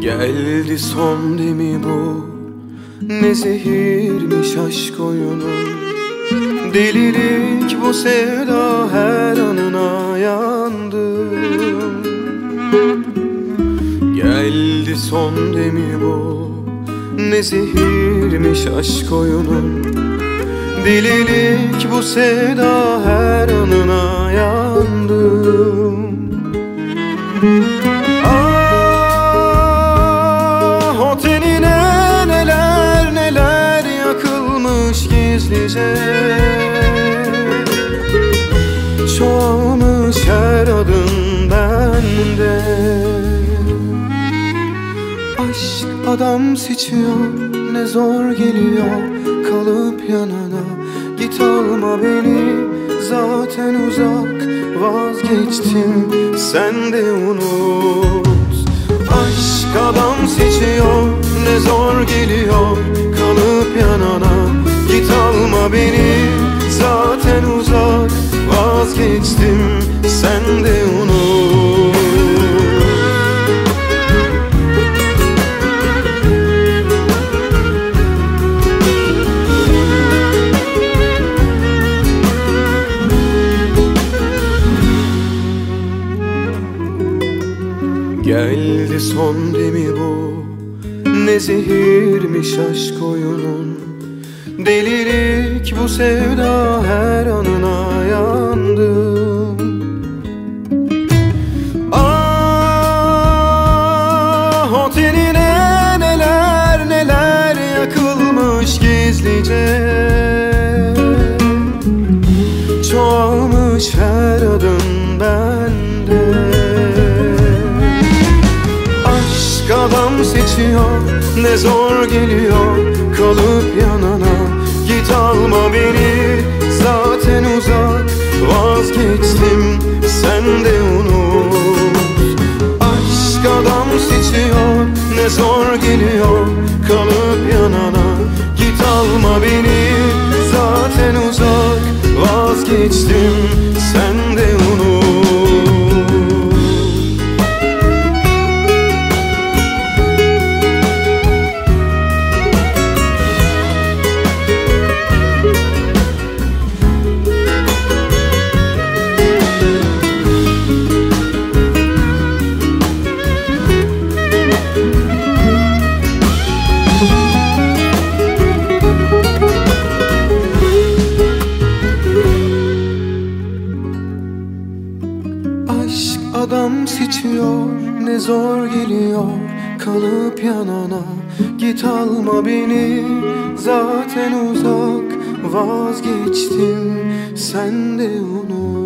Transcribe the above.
Geldi son demi bu Ne zehirmiş aşk oyunu. Delilik bu sevda her anına yandım Geldi son demi bu Ne zehirmiş aşk oyunu. Delilik bu sevda her anına yandım Ah yakılmış gizlice. Çoğalmış her adım bende Aşk adam seçiyor ne zor geliyor. Kalıp yanına Git alma beni. Zaten uzak vazgeçtim sen de unut. Aşk adam seçiyor ne zor geliyor. Kalıp yanına Git alma beni zaten uzak vazgeçtim sen de unut. Geldi son demi bu Ne zehirmiş aşk oyunun Delilik bu sevda her anına yandım Ah o tenine neler neler yakılmış gizlice. Çoğalmış her adım bende. Aşk adam seçiyor ne zor geliyor kalıp yanına Git alma beni zaten uzak vazgeçtim sen de unut. Aşk adam seçiyor ne zor geliyor kalıp yanına Git alma beni. Zaten uzak vazgeçtim sen de unut adam seçiyor ne zor geliyor. Kalıp yanana Git alma beni. Zaten uzak vazgeçtim. Sen de unut